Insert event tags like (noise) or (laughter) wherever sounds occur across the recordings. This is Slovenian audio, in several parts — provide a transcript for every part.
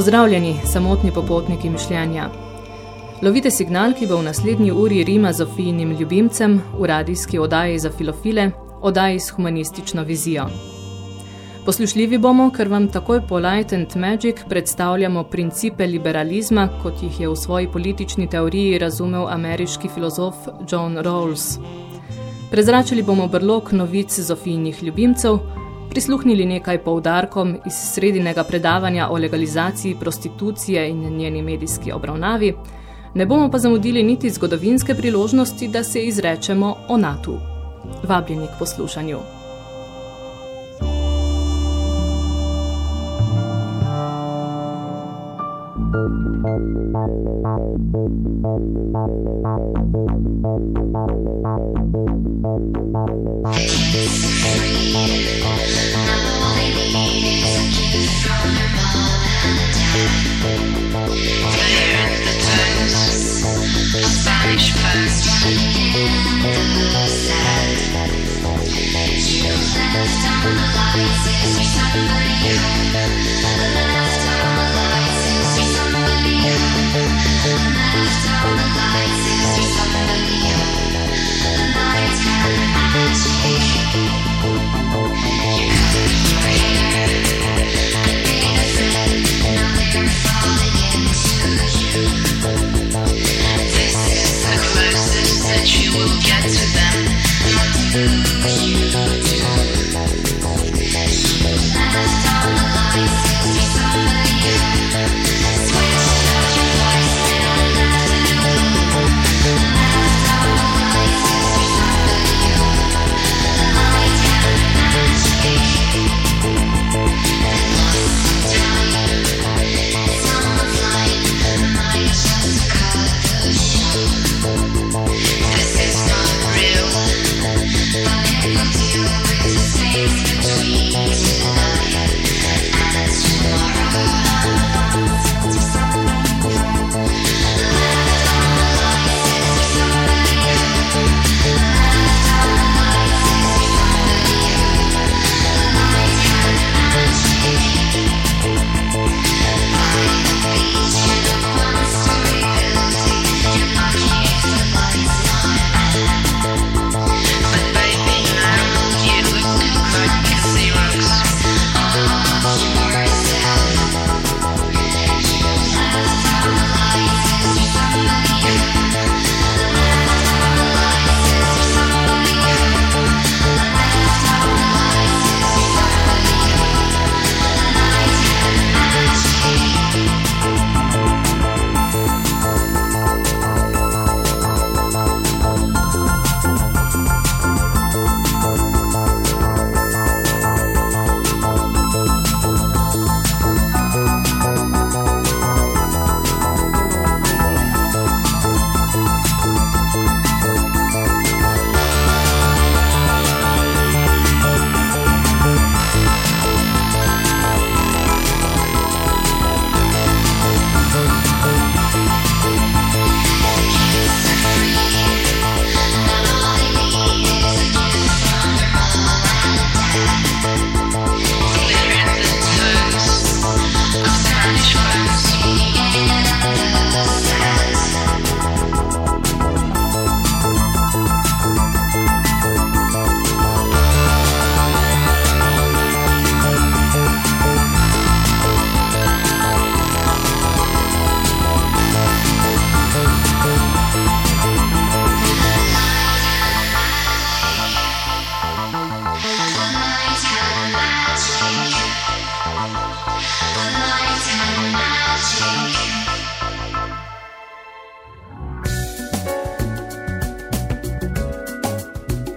Pozdravljeni, samotni popotniki mišljenja. Lovite signal, ki bo v naslednji uri Rima Zofijnim ljubimcem v radijski odaji za filofile, odaji s humanistično vizijo. Poslušljivi bomo, ker vam takoj po Light and Magic predstavljamo principe liberalizma, kot jih je v svoji politični teoriji razumel ameriški filozof John Rawls. Prezračili bomo brlok novic Zofijnih ljubimcev, prisluhnili nekaj poudarkom iz sredinega predavanja o legalizaciji prostitucije in njeni medijski obravnavi, ne bomo pa zamudili niti zgodovinske priložnosti, da se izrečemo o NATO. Vabljeni k poslušanju. All you. need is a kiss from your and.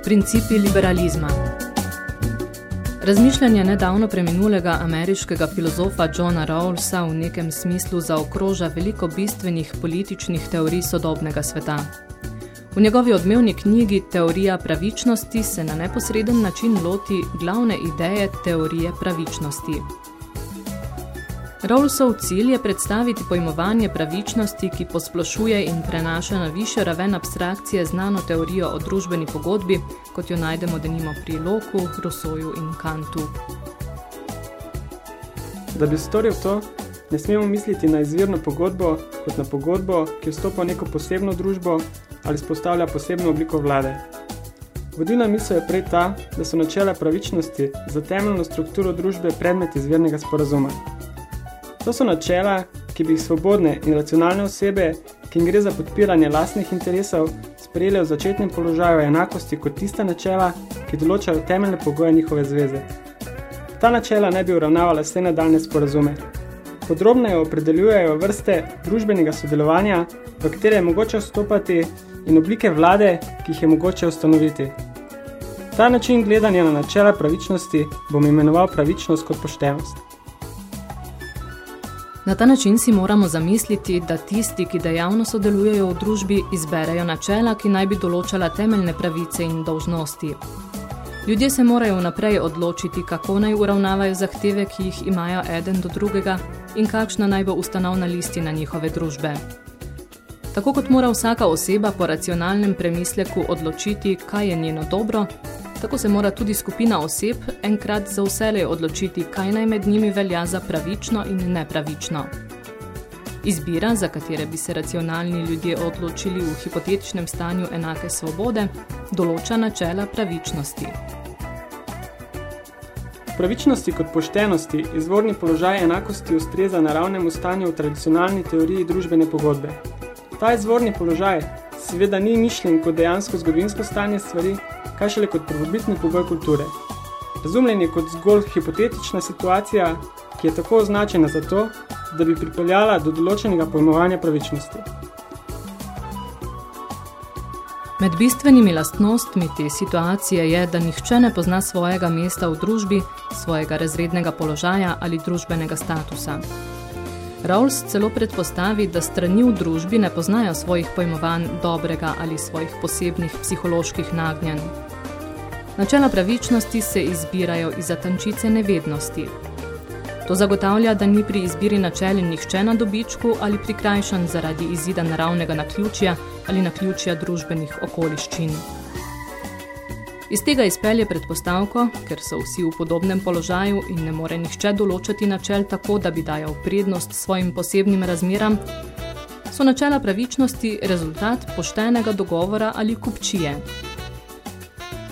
Principi liberalizma Razmišljanje nedavno preminulega ameriškega filozofa Johna Rawlsa v nekem smislu zaokroža veliko bistvenih političnih teorij sodobnega sveta. V njegovi odmevni knjigi Teorija pravičnosti se na neposreden način loti glavne ideje teorije pravičnosti. Rawlsov cilj je predstaviti pojmovanje pravičnosti, ki posplošuje in prenaša na višjo raven abstrakcije znano teorijo o družbeni pogodbi, kot jo najdemo denimo pri Loku, Rousseauju in Kantu. Da bi storil to, ne smemo misliti na izvirno pogodbo kot na pogodbo, ki vstopa v neko posebno družbo ali spostavlja posebno obliko vlade. Vodilna misel je prej ta, da so načela pravičnosti za temeljno strukturo družbe predmet izvirnega sporazuma. To so načela, ki bi jih svobodne in racionalne osebe, ki jim gre za podpiranje lastnih interesov, sprejeli v začetnem položaju enakosti kot tista načela, ki določajo temeljne pogoje njihove zveze. Ta načela ne bi uravnavala vse nadaljne sporazume. Podrobneje opredeljujejo vrste družbenega sodelovanja, v katere je mogoče vstopati in oblike vlade, ki jih je mogoče ustanoviti. Ta način gledanja na načela pravičnosti bom imenoval pravičnost kot poštenost. Na ta način si moramo zamisliti, da tisti, ki dejavno sodelujejo v družbi, izberejo načela, ki naj bi določala temeljne pravice in dolžnosti. Ljudje se morajo naprej odločiti, kako naj uravnavajo zahteve, ki jih imajo eden do drugega in kakšna naj bo ustanovna listina njihove družbe. Tako kot mora vsaka oseba po racionalnem premisleku odločiti, kaj je njeno dobro, tako se mora tudi skupina oseb enkrat za vselej odločiti, kaj naj med njimi velja za pravično in nepravično. Izbira, za katere bi se racionalni ljudje odločili v hipotetičnem stanju enake svobode, določa načela pravičnosti. Pravičnosti kot poštenosti izvorni položaj enakosti ustreza naravnemu stanju v tradicionalni teoriji družbene pogodbe. Ta izvorni položaj seveda ni mišljen kot dejansko zgodovinsko stanje stvari, kaj šele kot prvobitni pogoj kulture. Razumljen je kot zgolj hipotetična situacija, ki je tako označena zato, da bi pripeljala do določenega pojmovanja pravičnosti. Med bistvenimi lastnostmi te situacije je, da nihče ne pozna svojega mesta v družbi, svojega razrednega položaja ali družbenega statusa. Rawls celo predpostavi, da strani v družbi ne poznajo svojih pojmovanj dobrega ali svojih posebnih psiholoških nagnjen. Načela pravičnosti se izbirajo iz tančice nevednosti. To zagotavlja, da ni pri izbiri načel nihče na dobičku ali prikrajšan zaradi izida naravnega naključja ali naključja družbenih okoliščin. Iz tega izpelje predpostavko, ker so vsi v podobnem položaju in ne more nihče določati načel tako, da bi dajal prednost svojim posebnim razmeram, so načela pravičnosti rezultat poštenega dogovora ali kupčije.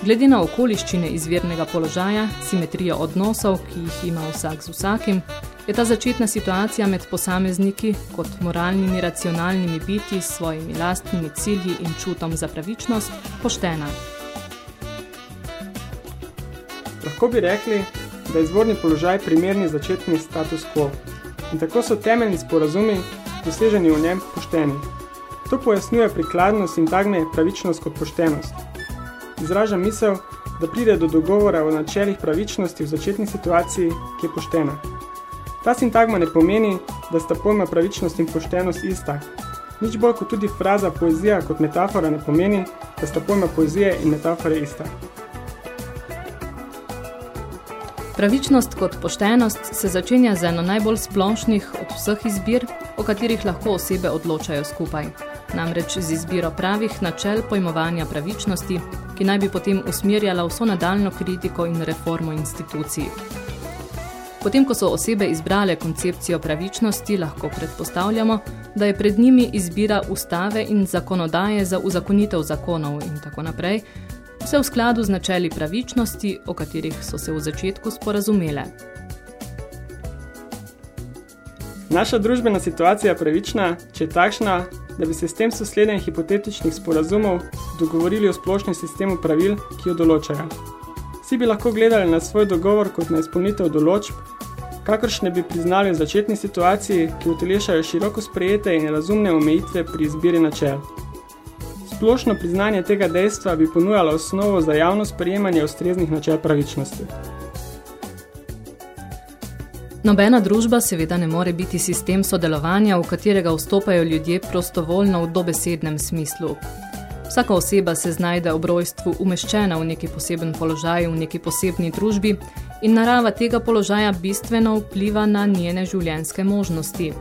Glede na okoliščine izvirnega položaja, simetrijo odnosov, ki jih ima vsak z vsakim, je ta začetna situacija med posamezniki kot moralnimi racionalnimi biti s svojimi lastnimi cilji in čutom za pravičnost poštena. Lahko bi rekli, da je izvorni položaj primerni začetni status quo in tako so temeljni sporazumi, doseženi v njem, pošteni. To pojasnjuje prikladno sintagme pravičnost kot poštenost. Izraža misel, da pride do dogovora o načelih pravičnosti v začetni situaciji, ki je poštena. Ta sintagma ne pomeni, da sta pojma pravičnost in poštenost ista. Nič bolj kot tudi fraza poezija kot metafora ne pomeni, da sta pojma poezije in metafore ista. Pravičnost kot poštenost se začenja z eno najbolj splošnih od vseh izbir, o katerih lahko osebe odločajo skupaj. Namreč z izbiro pravih načel pojmovanja pravičnosti, ki naj bi potem usmerjala vso nadaljno kritiko in reformo institucij. Potem, ko so osebe izbrale koncepcijo pravičnosti, lahko predpostavljamo, da je pred njimi izbira ustave in zakonodaje za uzakonitev zakonov in tako naprej, vse v skladu z načeli pravičnosti, o katerih so se v začetku sporazumele. Naša družbena situacija je pravična, če je takšna, da bi se s tem sosledjen hipotetičnih sporazumov dogovorili o splošnem sistemu pravil, ki jo določajo. Vsi bi lahko gledali na svoj dogovor kot na izpolnitev določb, kakršne bi priznali v začetni situaciji, ki utelešajo široko sprejete in razumne omejitve pri izbiri načel. Splošno priznanje tega dejstva bi ponujalo osnovo za javno sprejemanje ustreznih načel pravičnosti. Nobena družba seveda ne more biti sistem sodelovanja, v katerega vstopajo ljudje prostovoljno v dobesednem smislu. Vsaka oseba se znajde ob rojstvu umeščena v neki poseben položaj, v neki posebni družbi in narava tega položaja bistveno vpliva na njene življenjske možnosti.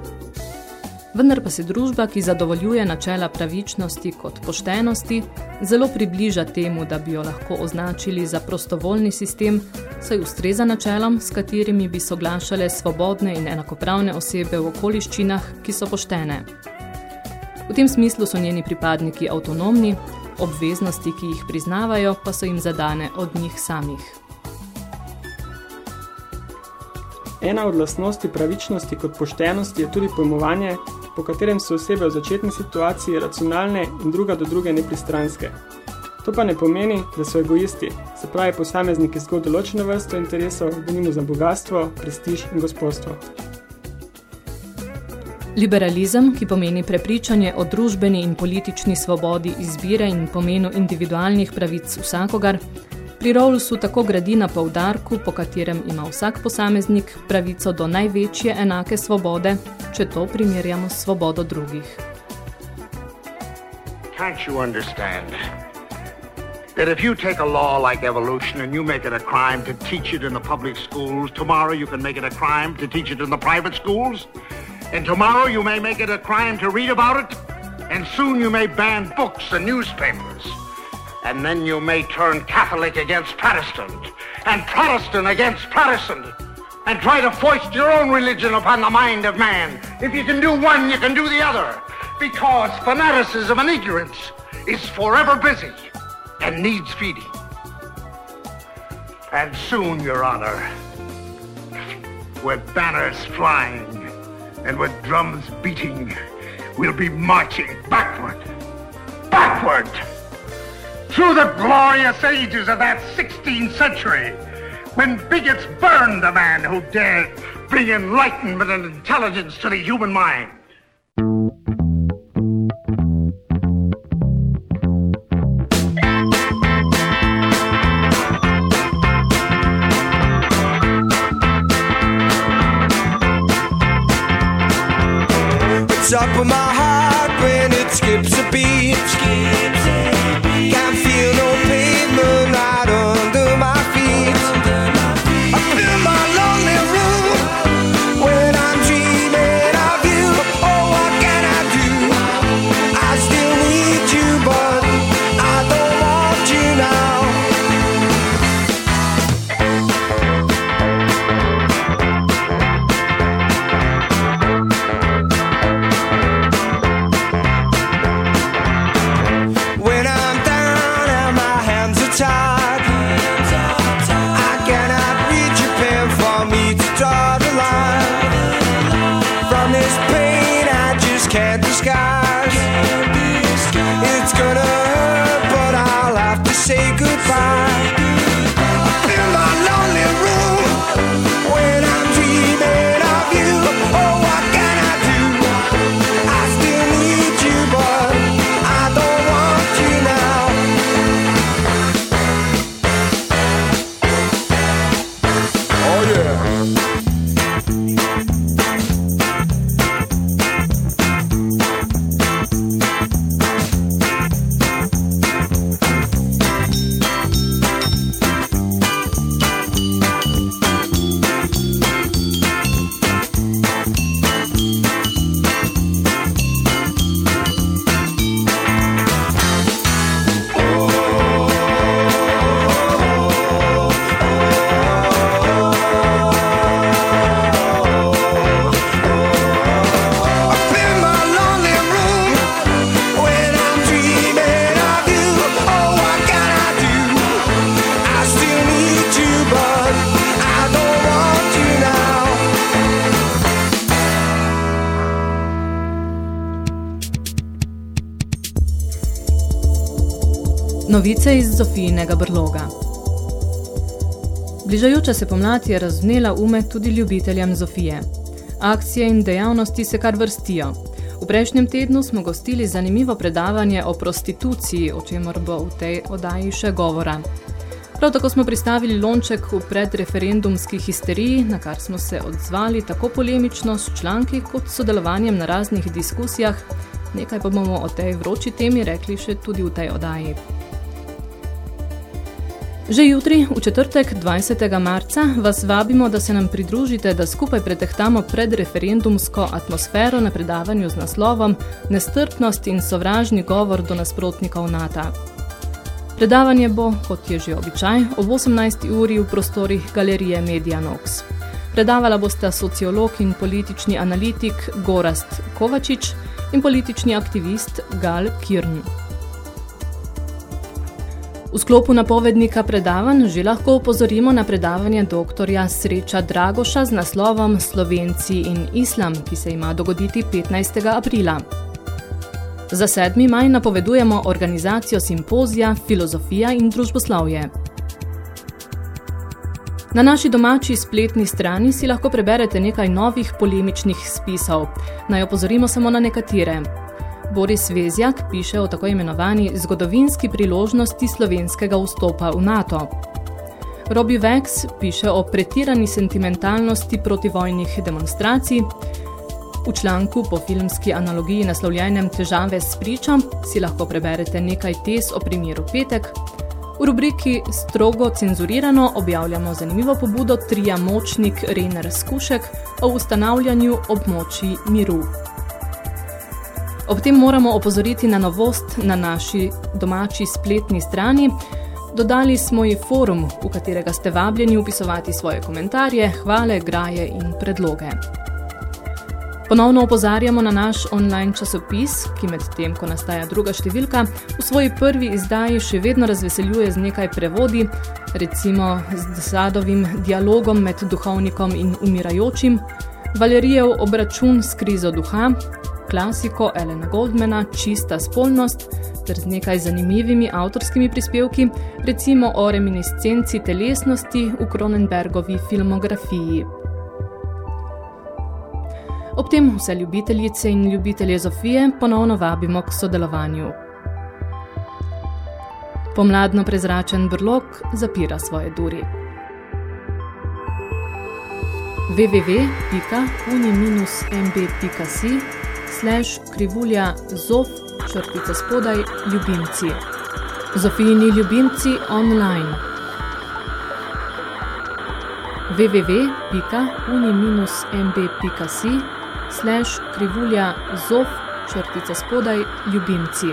Vendar pa se družba, ki zadovoljuje načela pravičnosti kot poštenosti, zelo približa temu, da bi jo lahko označili za prostovoljni sistem, saj ustreza načelom, s katerimi bi soglašale svobodne in enakopravne osebe v okoliščinah, ki so poštene. V tem smislu so njeni pripadniki avtonomni, obveznosti, ki jih priznavajo, pa so jim zadane od njih samih. Ena od lastnosti pravičnosti kot poštenosti je tudi pojmovanje, po katerem so osebe v začetni situaciji racionalne in druga do druge nepristranske. To pa ne pomeni, da so egoisti, se pravi posamezniki zgolj določeno vrsto interesov, denimo za bogatstvo, prestiž in gospodstvo. Liberalizem, ki pomeni prepričanje o družbeni in politični svobodi izbire in pomenu individualnih pravic vsakogar, pri Rawlsu tako gradi na poudarku, po katerem ima vsak posameznik pravico do največje enake svobode, če to primerjamo s svobodo drugih. Can't you understand that if you take a law like evolution and you make it a crime to teach it in the public schools, tomorrow you can make it a crime to teach it in the private schools, and tomorrow you may make it a crime to read about it, and soon you may ban books and newspapers. And then you may turn Catholic against Protestant, and Protestant against Protestant, and try to foist your own religion upon the mind of man. If you can do one, you can do the other, because fanaticism and ignorance is forever busy and needs feeding. And soon, Your Honor, with banners flying and with drums beating, we'll be marching backward, backward, through the glorious ages of that 16th century, when bigots burned the man who dared bring enlightenment and intelligence to the human mind. Up with my Novice iz Zofijinega brloga Bližajoča se pomlad je razvnela ume tudi ljubiteljem Zofije. Akcije in dejavnosti se kar vrstijo. V prejšnjem tednu smo gostili zanimivo predavanje o prostituciji, o čemer bo v tej oddaji še govora. Prav tako smo pristavili lonček v predreferendumski histeriji, na kar smo se odzvali tako polemično s članki kot sodelovanjem na raznih diskusijah. Nekaj pa bomo o tej vroči temi rekli še tudi v tej oddaji. Že jutri, v četrtek 20. marca, vas vabimo, da se nam pridružite, da skupaj pretehtamo predreferendumsko atmosfero na predavanju z naslovom Nestrpnost in sovražni govor do nasprotnikov NATO. Predavanje bo, kot je že običaj, ob 18. uri v prostorih galerije Media Nox. Predavala bosta sociolog in politični analitik Gorast Kovačič in politični aktivist Gal Kirn. V sklopu napovednika predavanj že lahko upozorimo na predavanje doktorja Sreča Dragoša z naslovom Slovenci in islam, ki se ima dogoditi 15. aprila. Za 7. maj napovedujemo organizacijo simpozija Filozofija in družboslavje. Na naši domači spletni strani si lahko preberete nekaj novih polemičnih spisov. Naj opozorimo samo na nekatere. Boris Vezjak piše o tako imenovani zgodovinski priložnosti slovenskega vstopa v NATO. Robbie Vex piše o pretirani sentimentalnosti protivojnih demonstracij. V članku po filmski analogiji naslovljenem Težave s pričom si lahko preberete nekaj tes o primeru Petek. V rubriki Strogo cenzurirano objavljamo zanimivo pobudo trija močnik Rener Skušek o ustanavljanju območij miru. Ob tem moramo opozoriti na novost na naši domači spletni strani. Dodali smo ji forum, v katerega ste vabljeni upisovati svoje komentarje, hvale, graje in predloge. Ponovno opozarjamo na naš online časopis, ki med tem, ko nastaja druga številka, v svoji prvi izdaji še vedno razveseljuje z nekaj prevodi, recimo z desadovim dialogom med duhovnikom in umirajočim, Valerijev obračun s krizo duha, klasiko Elena Goldmana Čista spolnost ter z nekaj zanimivimi avtorskimi prispevki, recimo o reminiscenci telesnosti v Cronenbergovi filmografiji. Ob tem vse ljubiteljice in ljubitelje Zofije ponovno vabimo k sodelovanju. Pomladno prezračen brlog zapira svoje duri. www.uni-mb.si slash krivulja zof črtica spodaj ljubimci. Zofijini ljubimci online. www.uni-mb.si slash krivulja zof črtica spodaj ljubimci.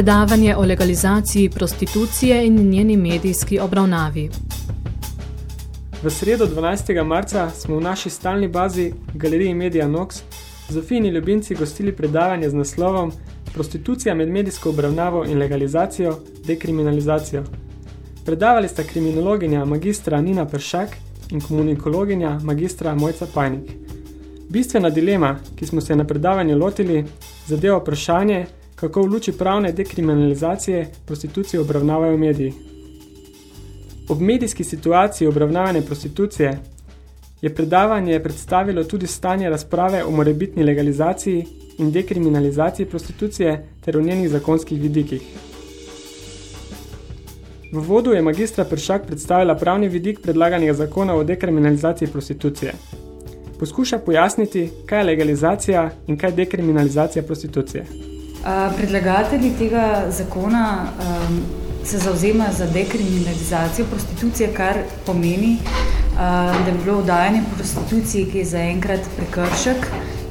Predavanje o legalizaciji prostitucije in njeni medijski obravnavi. V sredo 12. marca smo v naši stalni bazi Galeriji Media Nox Zofijini ljubimci gostili predavanje z naslovom Prostitucija med medijsko obravnavo in legalizacijo, dekriminalizacijo. Predavali sta kriminologinja magistra Nina Peršak in komunikologinja magistra Mojca Pajnik. Bistvena dilema, ki smo se na predavanju lotili, zadeva vprašanje, kako v luči pravne dekriminalizacije prostitucijo obravnavajo mediji. Ob medijski situaciji obravnavane prostitucije je predavanje predstavilo tudi stanje razprave o morebitni legalizaciji in dekriminalizaciji prostitucije ter o njenih zakonskih vidikih. V vodu je magistra Pršak predstavila pravni vidik predlaganega zakona o dekriminalizaciji prostitucije. Poskuša pojasniti, kaj je legalizacija in kaj je dekriminalizacija prostitucije. Predlagatelji tega zakona um, se zauzemajo za dekriminalizacijo prostitucije, kar pomeni, uh, da bi bilo vdajanje prostituciji, ki je zaenkrat prekršek,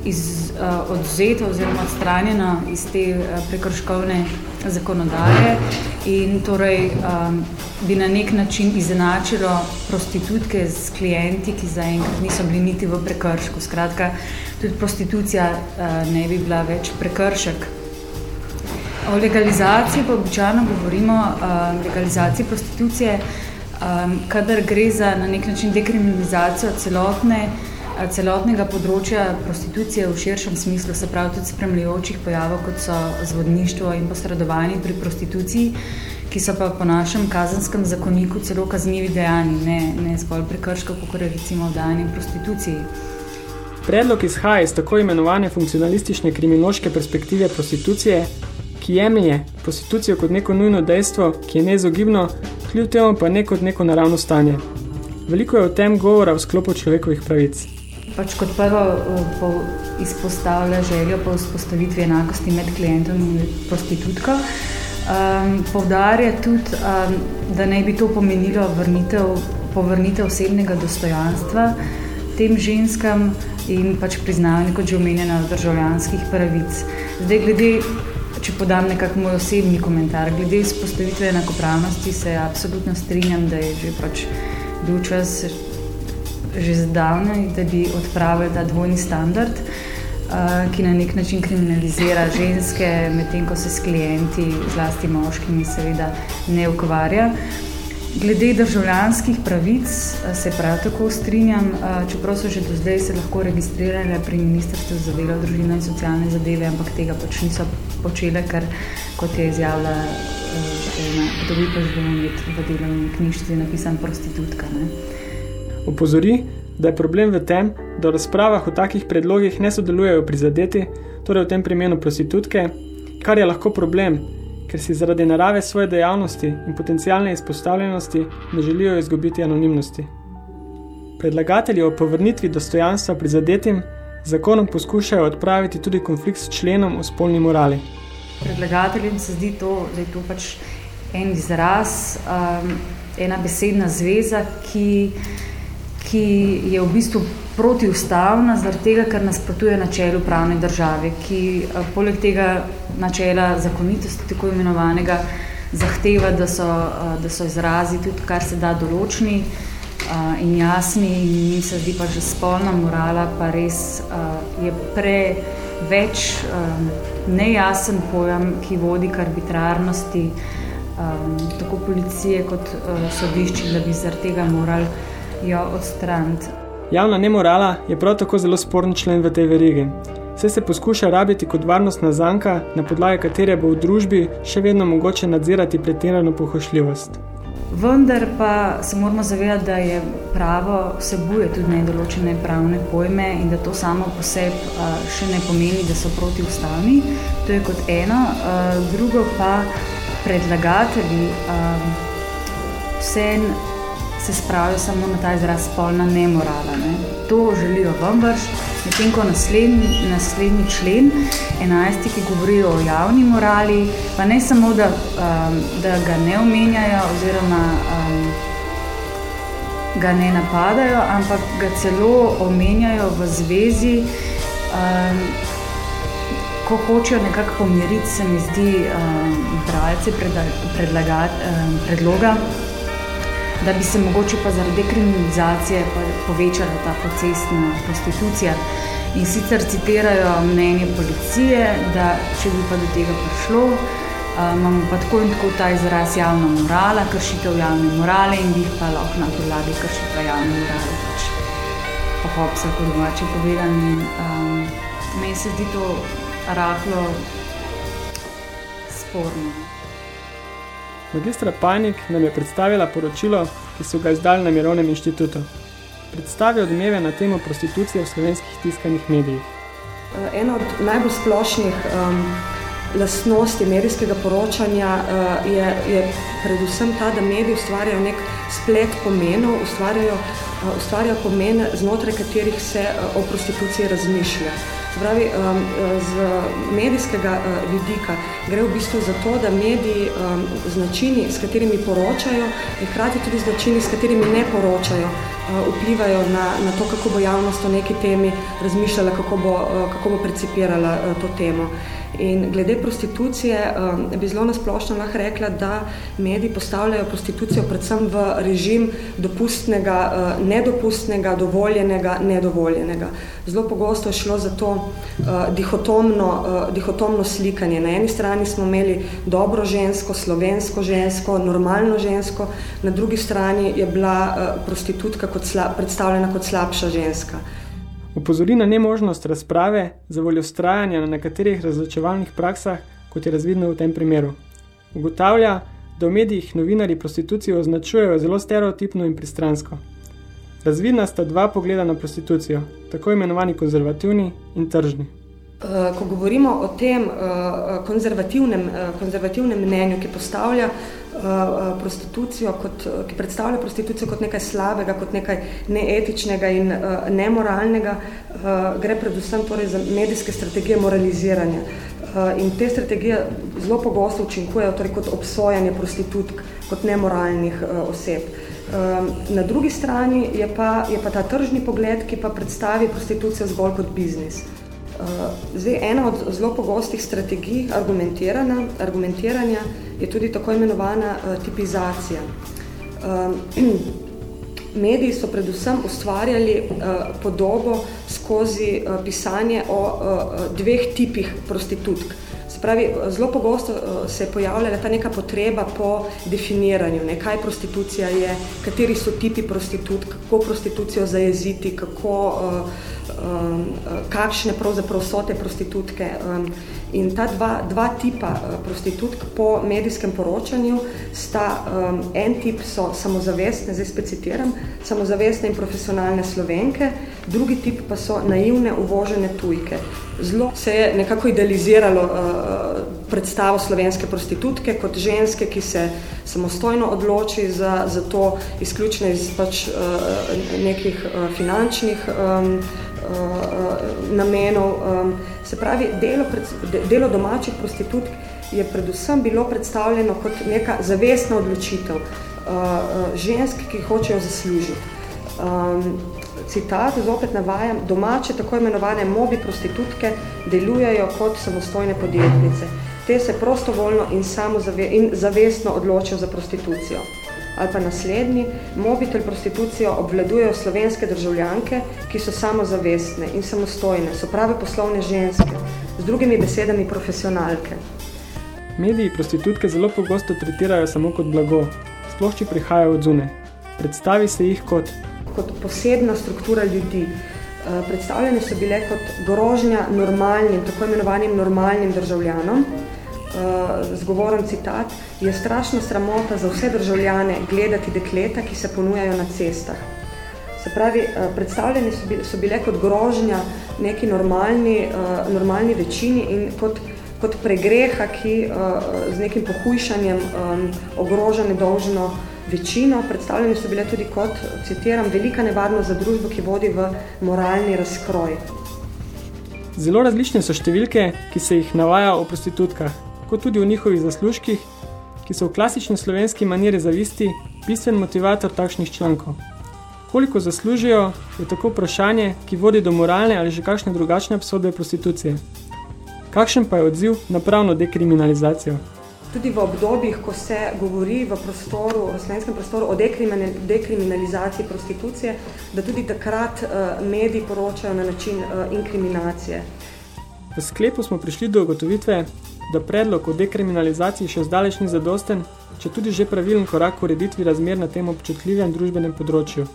iz, uh, odvzeto oziroma odstranjeno iz te uh, prekrškovne zakonodaje in torej um, bi na nek način izenačilo prostitutke s klienti, ki zaenkrat niso bili niti v prekršku. Skratka, tudi prostitucija uh, ne bi bila več prekršek. O legalizaciji pa običajno govorimo, uh, legalizaciji prostitucije, um, kadar gre za na nek način dekriminalizacijo celotne, uh, celotnega področja prostitucije v širšem smislu, se pravi tudi spremljajočih pojavov, kot so zvodništvo in posredovanje pri prostituciji, ki so pa po našem kazenskem zakoniku celo kaznivi dejanji, ne, ne zgolj prekrškov, kot je recimo vdajanje prostituciji. Predlog izhaja iz tako imenovane funkcionalistične kriminološke perspektive prostitucije, ki jemlje prostitucijo kot neko nujno dejstvo, ki je neizogibno, kljub temu pa ne kot neko naravno stanje. Veliko je o tem govora v sklopu človekovih pravic. Pač kot prvo uh, po izpostavlja željo po vzpostavitvi enakosti med klientom in prostitutko. Um, povdarja tudi, um, da naj bi to pomenilo vrnitev, povrnitev osebnega dostojanstva tem ženskam in pač priznavanje, kot že omenjeno, državljanskih pravic. Zdaj, glede, če podam nekak moj osebni komentar, glede izpostavitve enakopravnosti se absolutno strinjam, da je že pač bil čas že zdavno, da bi odpravili ta dvojni standard, uh, ki na nek način kriminalizira ženske, medtem ko se s klienti, zlasti moškimi, seveda ne ukvarja. Glede državljanskih pravic eh, se prav tako strinjam, eh, čeprav so že do zdaj se lahko registrirale pri Ministrstvu za delo, družino in socialne zadeve, ampak tega pač niso počele, ker kot je izjavila ena podobipa življenjet v delovni knjižci napisan prostitutka. Ne. Opozori, da je problem v tem, da v razpravah o takih predlogih ne sodelujejo prizadeti, torej v tem primeru prostitutke, kar je lahko problem, ker si zaradi narave svoje dejavnosti in potencijalne izpostavljenosti ne želijo izgubiti anonimnosti. Predlagatelji o povrnitvi dostojanstva prizadetim zakonom poskušajo odpraviti tudi konflikt s členom o spolni morali. Predlagateljem se zdi to, da je to pač en izraz, um, ena besedna zveza, ki, ki je v bistvu protiustavna, zaradi tega, ker nasprotuje načelu pravne države, ki uh, poleg tega načela zakonitosti, tako imenovanega, zahteva, da so, uh, da so izrazi tudi kar se da določni uh, in jasni in mi se zdi pa že spolna morala pa res je preveč nejasen pojem, ki vodi k arbitrarnosti tako policije kot sodišči, da bi zaradi tega morali jo odstraniti. Javna nemorala je prav tako zelo sporen člen v tej verigi. Vse se poskuša rabiti kot varnostna zanka, na podlagi katere bo v družbi še vedno mogoče nadzirati pretirano pohošljivost. Vendar pa se moramo zavedati, da je pravo vsebuje tudi nedoločene pravne pojme in da to samo po sebi še ne pomeni, da so protiustavni. To je kot eno. Drugo pa predlagatelji um, vse se spravijo samo na ta izraz spolna nemorala. Ne. To želijo vam vrš, medtem ko naslednji, naslednji člen, 11. ki govori o javni morali, pa ne samo, da, um, da ga ne omenjajo oziroma um, ga ne napadajo, ampak ga celo omenjajo v zvezi, um, ko hočejo nekako pomiriti, se mi zdi, um, bralci predlaga, um, predloga, da bi se mogoče pa zaradi dekriminalizacije pa povečala ta procesna prostitucija. In sicer citirajo mnenje policije, da če bi pa do tega prišlo, um, imamo pa tako in tako ta izraz javna morala, kršitev javne morale in bi pa lahko na podlagi kršitva javne morale pač pohopsa, kot domače povedan. In, um, meni se zdi to rahlo sporno. Magistra Panik nam je predstavila poročilo, ki so ga izdali na Mirovnem inštitutu. Predstavi odmeve na temo prostitucije v slovenskih tiskanih medijih. Ena od najbolj splošnih um, lastnosti medijskega poročanja uh, je, je predvsem ta, da mediji ustvarjajo nek splet pomenov, ustvarjajo, uh, ustvarjajo pomene, znotraj katerih se uh, o prostituciji razmišlja. Se pravi, um, z medijskega uh, vidika gre v bistvu za to, da mediji um, z načini, s katerimi poročajo, in hkrati tudi z načini, s katerimi ne poročajo, uh, vplivajo na, na to, kako bo javnost o neki temi razmišljala, kako bo, uh, kako bo precipirala uh, to temo. In glede prostitucije bi zelo nasplošno lahko rekla, da mediji postavljajo prostitucijo predvsem v režim dopustnega, nedopustnega, dovoljenega, nedovoljenega. Zelo pogosto je šlo za to dihotomno, dihotomno slikanje. Na eni strani smo imeli dobro žensko, slovensko žensko, normalno žensko, na drugi strani je bila prostitutka kot sla, predstavljena kot slabša ženska. Upozori na nemožnost razprave za voljo strajanja na nekaterih razločevalnih praksah, kot je razvidno v tem primeru. Ugotavlja, da v medijih novinari prostitucijo označujejo zelo stereotipno in pristransko. Razvidna sta dva pogleda na prostitucijo, tako imenovani konzervativni in tržni. Eh, Ko govorimo o tem eh, konzervativnem, eh, konzervativnem mnenju, ki postavlja prostitucijo, kot, ki predstavlja prostitucijo kot nekaj slabega, kot nekaj neetičnega in nemoralnega, gre predvsem torej za medijske strategije moraliziranja. In te strategije zelo pogosto učinkujejo torej kot obsojanje prostitutk, kot nemoralnih oseb. Na drugi strani je pa, je pa ta tržni pogled, ki pa predstavi prostitucijo zgolj kot biznis. Zdaj, ena od zelo pogostih strategij argumentiranja, je tudi tako imenovana uh, tipizacija. Uh, (clears throat) mediji so predvsem ustvarjali podobo skozi pisanje o dveh tipih prostitutk. Se pravi, zelo pogosto uh, se je pojavljala ta neka potreba po definiranju, ne, kaj prostitucija je, kateri so tipi prostitutk, kako prostitucijo zajeziti, kako um, kakšne pravzaprav so te prostitutke. Um, in ta dva, dva tipa prostitutk po medijskem poročanju sta, um, en tip so samozavestne, zdaj specitiram, samozavestne in profesionalne slovenke, drugi tip pa so naivne, uvožene tujke. Zelo se je nekako idealiziralo uh, predstavo slovenske prostitutke kot ženske, ki se samostojno odloči za, za to izključno iz pač, uh, nekih uh, finančnih um, uh, namenov. Um, se pravi, delo, pred, delo domačih prostitutk je predvsem bilo predstavljeno kot neka zavestna odločitev uh, uh, žensk, ki hočejo zaslužiti. Um, citat, zopet navajam, domače tako imenovane mobi prostitutke delujejo kot samostojne podjetnice. Te se prostovoljno in, samozave, in zavestno odločijo za prostitucijo ali pa naslednji, mobitel prostitucijo obvladujejo slovenske državljanke, ki so samozavestne in samostojne, so prave poslovne ženske, z drugimi besedami profesionalke. Mediji prostitutke zelo pogosto tretirajo samo kot blago, sploh če prihajajo od zune. Predstavi se jih kot kot posebna struktura ljudi. Predstavljene so bile kot grožnja normalnim, tako imenovanim normalnim državljanom, z govorom citat, je strašna sramota za vse državljane gledati dekleta, ki se ponujajo na cestah. Se pravi, predstavljeni so bile kot grožnja neki normalni, normalni večini in kot, kot pregreha, ki z nekim pohujšanjem ogroža nedolžno večino. Predstavljeni so bile tudi kot, citiram, velika nevarnost za družbo, ki vodi v moralni razkroj. Zelo različne so številke, ki se jih navaja o prostitutkah, kot tudi o njihovih zaslužkih, ki so v klasični slovenski maniri zavisti bistven motivator takšnih člankov. Koliko zaslužijo, je tako vprašanje, ki vodi do moralne ali že kakšne drugačne obsodbe prostitucije. Kakšen pa je odziv na pravno dekriminalizacijo? Tudi v obdobjih, ko se govori v prostoru, v slovenskem prostoru o dekriminal, dekriminalizaciji prostitucije, da tudi takrat uh, mediji poročajo na način uh, inkriminacije. V sklepu smo prišli do ugotovitve, da predlog o dekriminalizaciji še zdaleč ni zadosten, če tudi že pravilen korak k ureditvi razmer na tem občutljivem družbenem področju.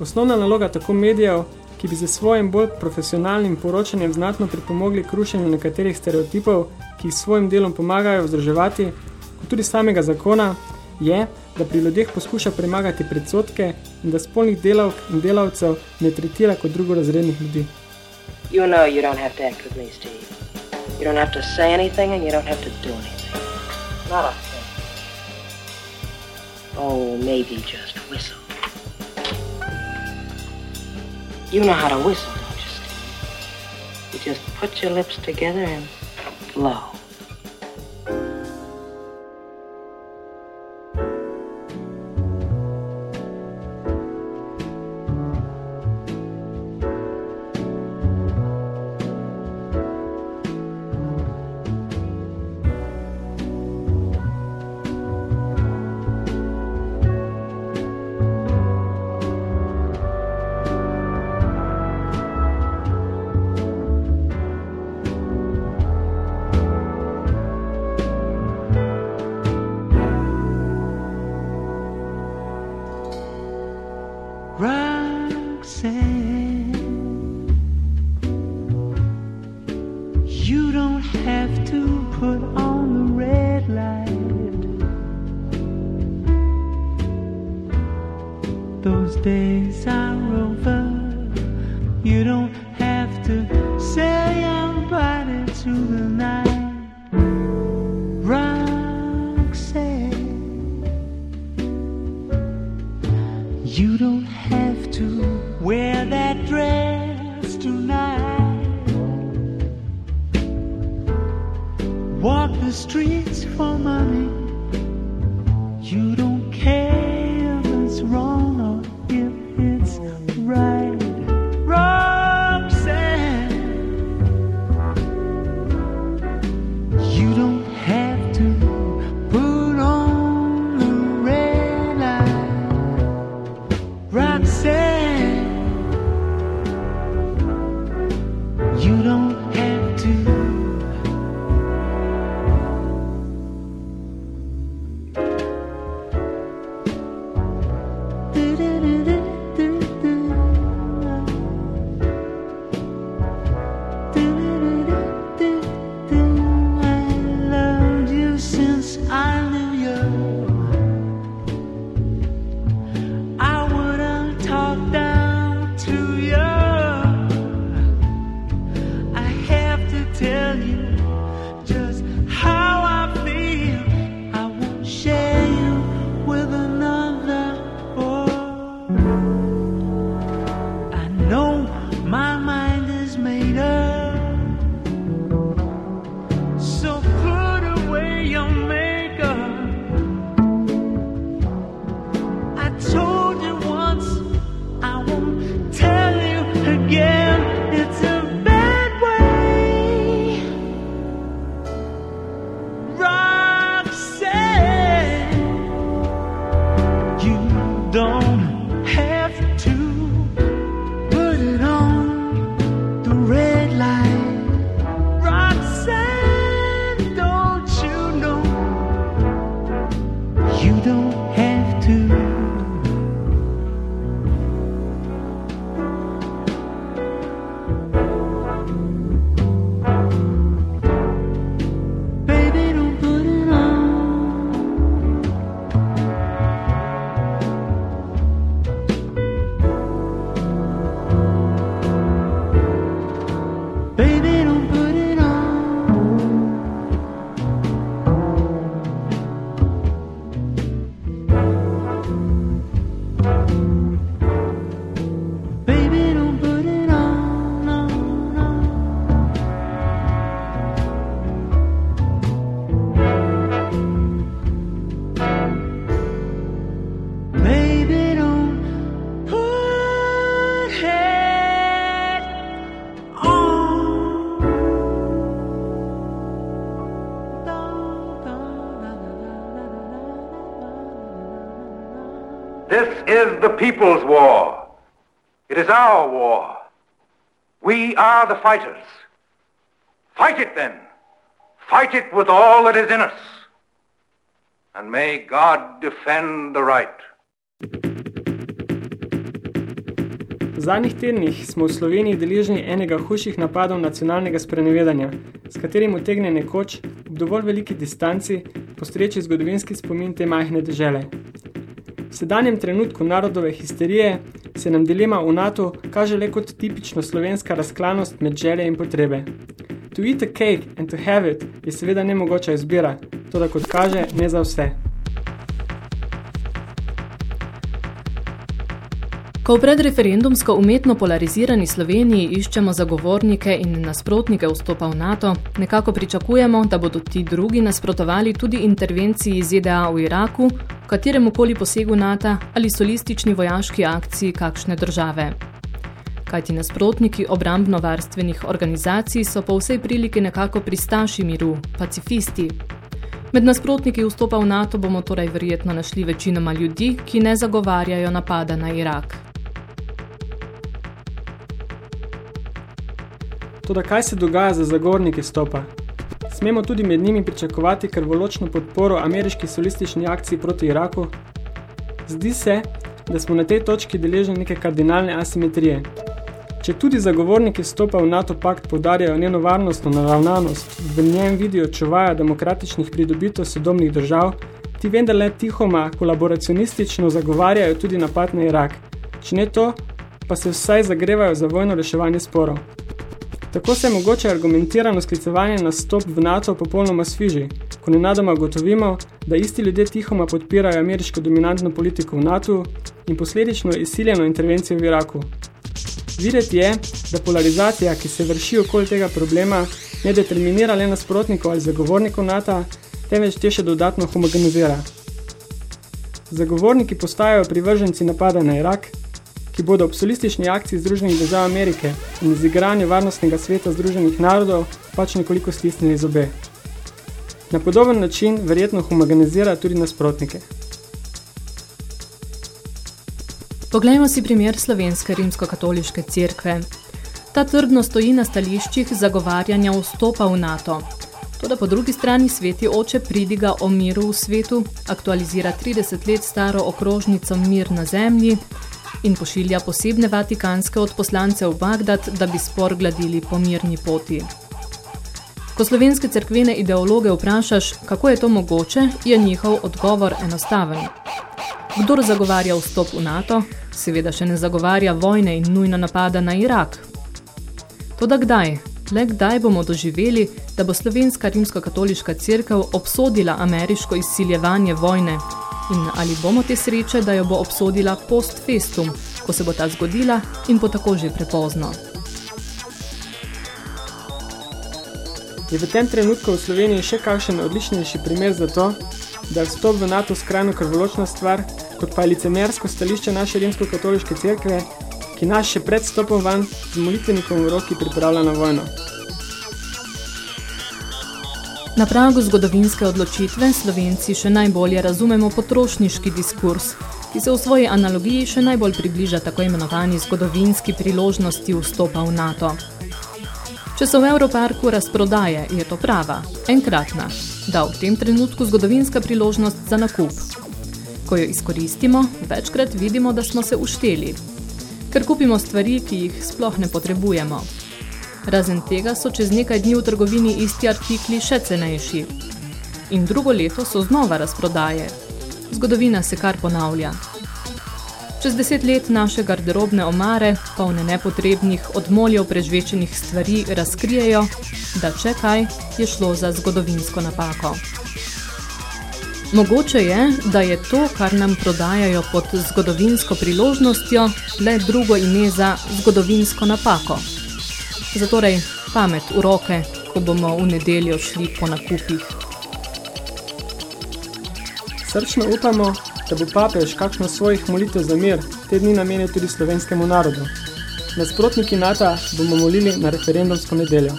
Osnovna naloga tako medijev, ki bi za svojim bolj profesionalnim poročanjem znatno pripomogli k rušenju nekaterih stereotipov, ki s svojim delom pomagajo vzdrževati, kot tudi samega zakona, je, da pri ljudeh poskuša premagati predsodke in da spolnih delavk in delavcev ne tretira kot drugorazrednih ljudi. You know you don't have to act with me, Steve. You don't have to say anything and you don't have to do anything. Not a thing. Oh, maybe just whistle. You know how to whistle, don't you, Steve? You just put your lips together and flow. Is the people's war. It is our war. We are the fighters. Fight it then. Fight it with all that is in us. And may God defend the right. V zadnjih tednih smo v Sloveniji deležni enega hujših napadov nacionalnega sprenevedanja, s katerim utegne nekoč, ob dovolj veliki distanci, postreči zgodovinski spomin te majhne dežele. Sedanjem trenutku narodove histerije se nam dilema v NATO kaže le kot tipično slovenska razklanost med želje in potrebe. To eat a cake and to have it je seveda nemogoča izbira, toda kot kaže, ne za vse. Ko v predreferendumsko umetno polarizirani Sloveniji iščemo zagovornike in nasprotnike vstopa v NATO, nekako pričakujemo, da bodo ti drugi nasprotovali tudi intervenciji ZDA v Iraku, kateremu koli posegu NATO ali solistični vojaški akciji kakšne države. Kajti nasprotniki obrambno-varstvenih organizacij so po vsej priliki nekako pristaši miru, pacifisti. Med nasprotniki vstopa v NATO bomo torej verjetno našli večinoma ljudi, ki ne zagovarjajo napada na Irak. Toda kaj se dogaja za zagornike stopa? Smemo tudi med njimi pričakovati krvoločno podporo ameriški solistični akciji proti Iraku? Zdi se, da smo na tej točki deležni neke kardinalne asimetrije. Če tudi zagovorniki stopa v NATO pakt podarjajo njeno varnostno naravnanost, v njem vidijo čuvaja demokratičnih pridobitev sodobnih držav, ti vendarle tihoma kolaboracionistično zagovarjajo tudi napad na Irak. Če ne to, pa se vsaj zagrevajo za vojno reševanje sporov. Tako se mogoče argumentirano sklicevanje na stop v NATO popolnoma sviži, ko nenadoma gotovimo, da isti ljudje tihoma podpirajo ameriško dominantno politiko v NATO in posledično izsiljeno intervencijo v Iraku. Videti je, da polarizacija, ki se vrši okoli tega problema, ne determinira le nasprotnikov ali zagovornikov NATO, temveč te še dodatno homogenizira. Zagovorniki postajajo privrženci napada na Irak, ki bodo ob solistični akciji Združenih držav Amerike in izigranju varnostnega sveta Združenih narodov pač nekoliko stisnili zobe. Na podoben način verjetno homogenizira tudi nasprotnike. Poglejmo si primer slovenske rimsko-katoliške cerkve. Ta trdno stoji na stališčih zagovarjanja vstopa v NATO. Toda po drugi strani sveti oče pridiga o miru v svetu, aktualizira 30 let staro okrožnico Mir na zemlji in pošilja posebne vatikanske odposlance v Bagdad, da bi spor gladili po mirni poti. Ko slovenske cerkvene ideologe vprašaš, kako je to mogoče, je njihov odgovor enostaven. Kdor zagovarja vstop v NATO, seveda še ne zagovarja vojne in nujno napada na Irak. Toda kdaj? Le kdaj bomo doživeli, da bo slovenska rimsko-katoliška cerkev obsodila ameriško izsiljevanje vojne in ali bomo te sreče, da jo bo obsodila post festum, ko se bo ta zgodila in bo tako že prepozno. Je v tem trenutku v Sloveniji še kakšen odličnejši primer za to, da je vstop v NATO skrajno krvoločna stvar, kot pa je licemersko stališče naše rimsko-katoliške cerkve, ki nas še pred stopom van z molitvenikom v roki pripravlja na vojno. Na pragu zgodovinske odločitve Slovenci še najbolje razumemo potrošniški diskurs, ki se v svoji analogiji še najbolj približa tako imenovani zgodovinski priložnosti vstopa v NATO. Če so v Europarku razprodaje, je to prava, enkratna, da v tem trenutku zgodovinska priložnost za nakup. Ko jo izkoristimo, večkrat vidimo, da smo se ušteli, ker kupimo stvari, ki jih sploh ne potrebujemo. Razen tega so čez nekaj dni v trgovini isti artikli še cenejši. In drugo leto so znova razprodaje. Zgodovina se kar ponavlja. Čez deset let naše garderobne omare, polne nepotrebnih, od moljev prežvečenih stvari, razkrijejo, da če kaj, je šlo za zgodovinsko napako. Mogoče je, da je to, kar nam prodajajo pod zgodovinsko priložnostjo, le drugo ime za zgodovinsko napako. Zatorej pamet v roke, ko bomo v nedeljo šli po nakupih. Srčno upamo, da bo papež kakšno svojih molitev za mir te dni namenil tudi slovenskemu narodu. Nasprotniki NATO bomo molili na referendumsko nedeljo.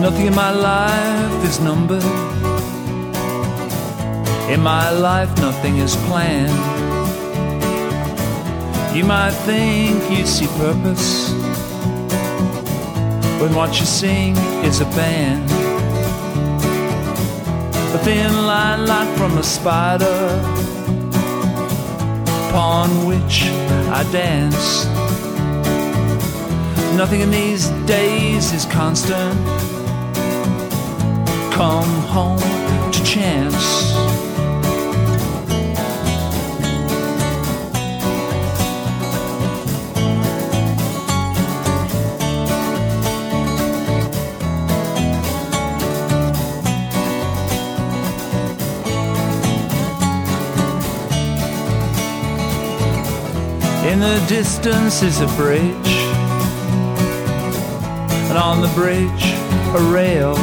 Nothing in my life is numbered. In my life, nothing is planned. You might think you see purpose when what you sing is a band. A thin line like from a spider upon which I dance. Nothing in these days is constant. Come home to chance. In the distance is a bridge, and on the bridge, a rail.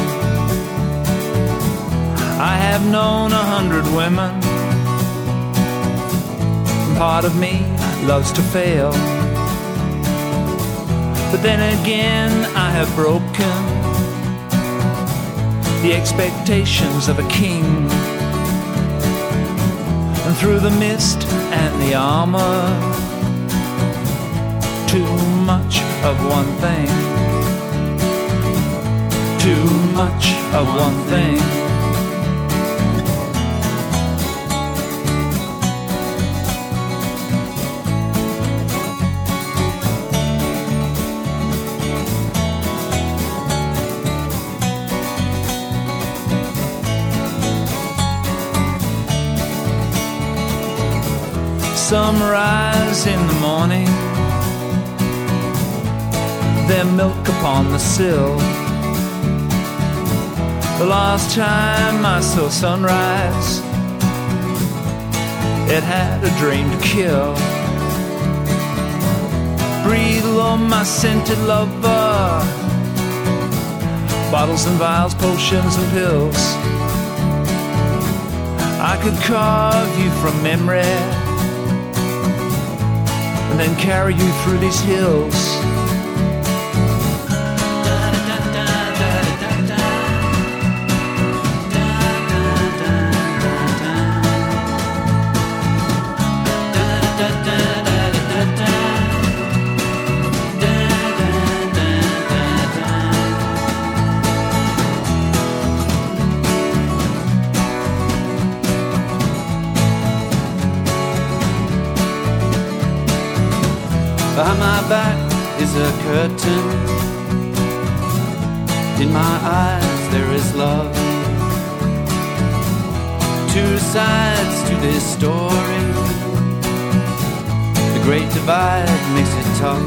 I have known a hundred women, and part of me loves to fail. But then again, I have broken the expectations of a king. And through the mist and the armor, too much of one thing. Too much of one thing. Sunrise in the morning their milk upon the sill. The last time I saw sunrise, it had a dream to kill. Breathe on my scented lover, bottles and vials, potions and pills. I could carve you from memory and then carry you through these hills. A curtain. In my eyes there is love. Two sides to this story. The great divide makes it tough.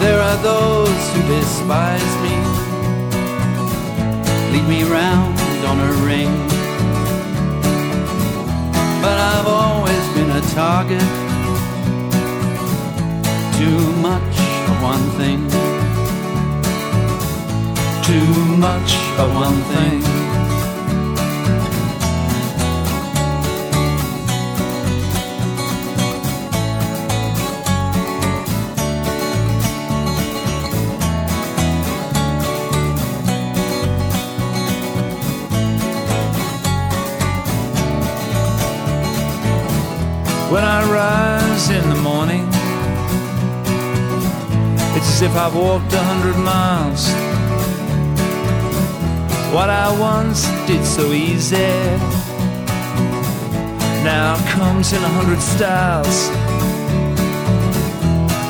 There are those who despise me, lead me round on a ring. But I've always been a target too much of one thing. Too much of one thing. When I rise in the morning, if I've walked a hundred miles. What I once did so easy now comes in a hundred styles.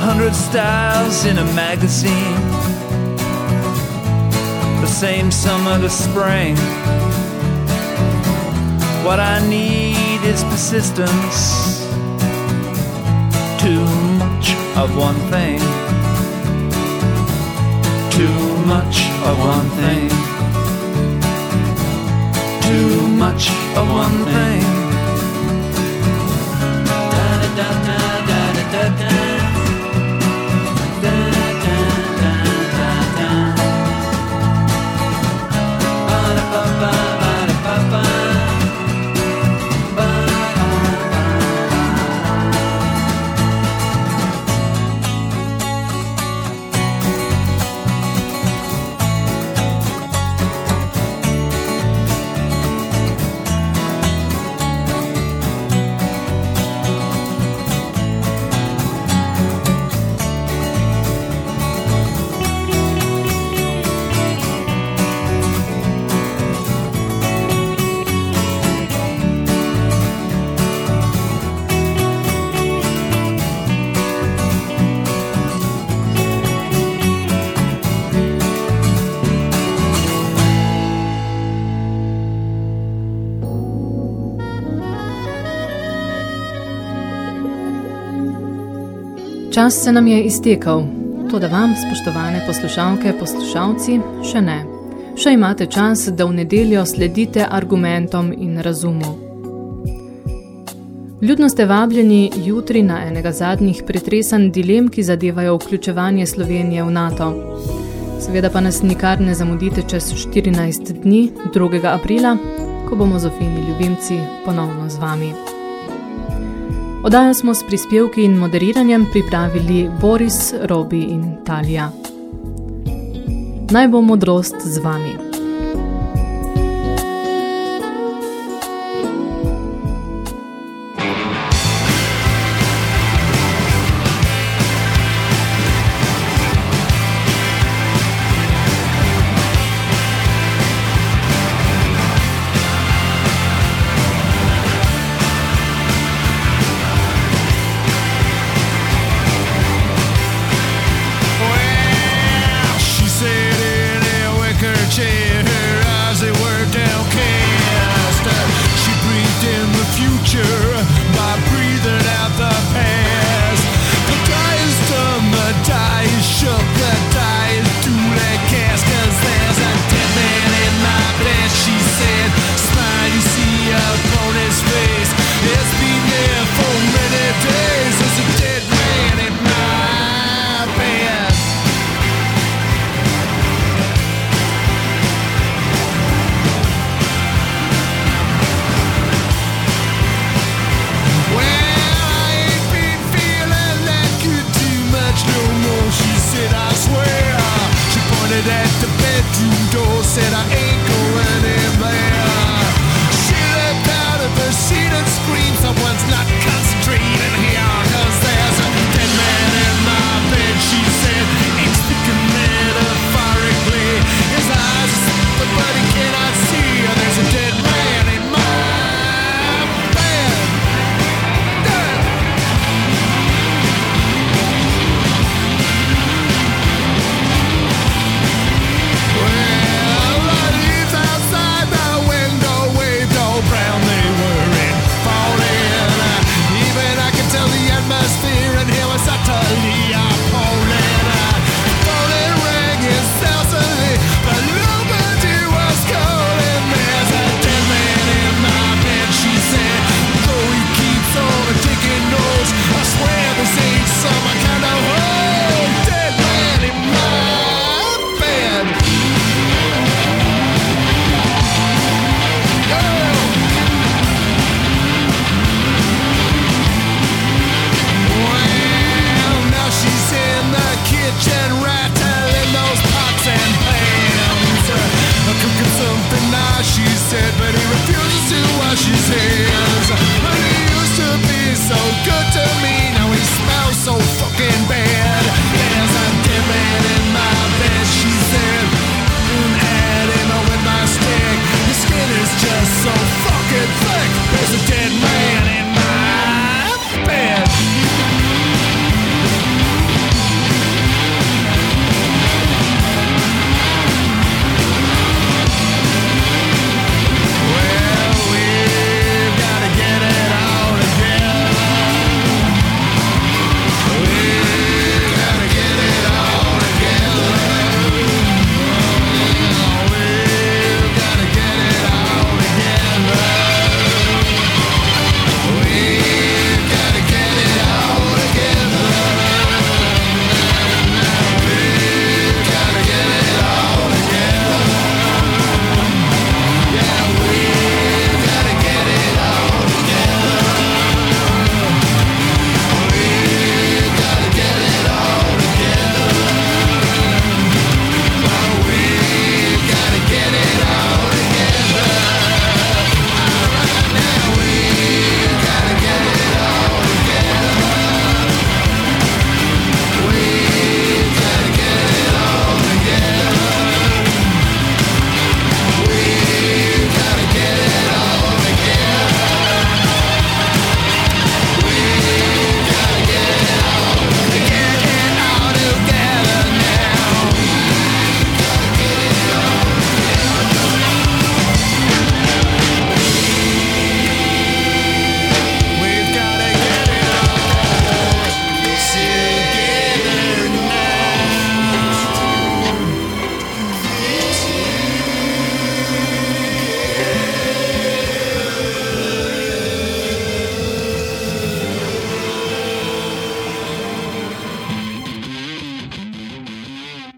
Hundred styles in a magazine. The same summer to spring. What I need is persistence. Too much of one thing. Much of one thing. Too much of one thing. Čas se nam je iztekal, toda vam, spoštovane poslušalke, poslušalci, še ne. Še imate čas, da v nedeljo sledite argumentom in razumu. Ljudno ste vabljeni jutri na enega zadnjih pretresanj dilem, ki zadevajo vključevanje Slovenije v NATO. Seveda pa nas nikar ne zamudite čez 14 dni, 2. aprila, ko bomo z Ofimi ljubimci ponovno z vami. Oddajo smo s prispevki in moderiranjem pripravili Boris, Robi in Talija. Naj bo modrost z vami.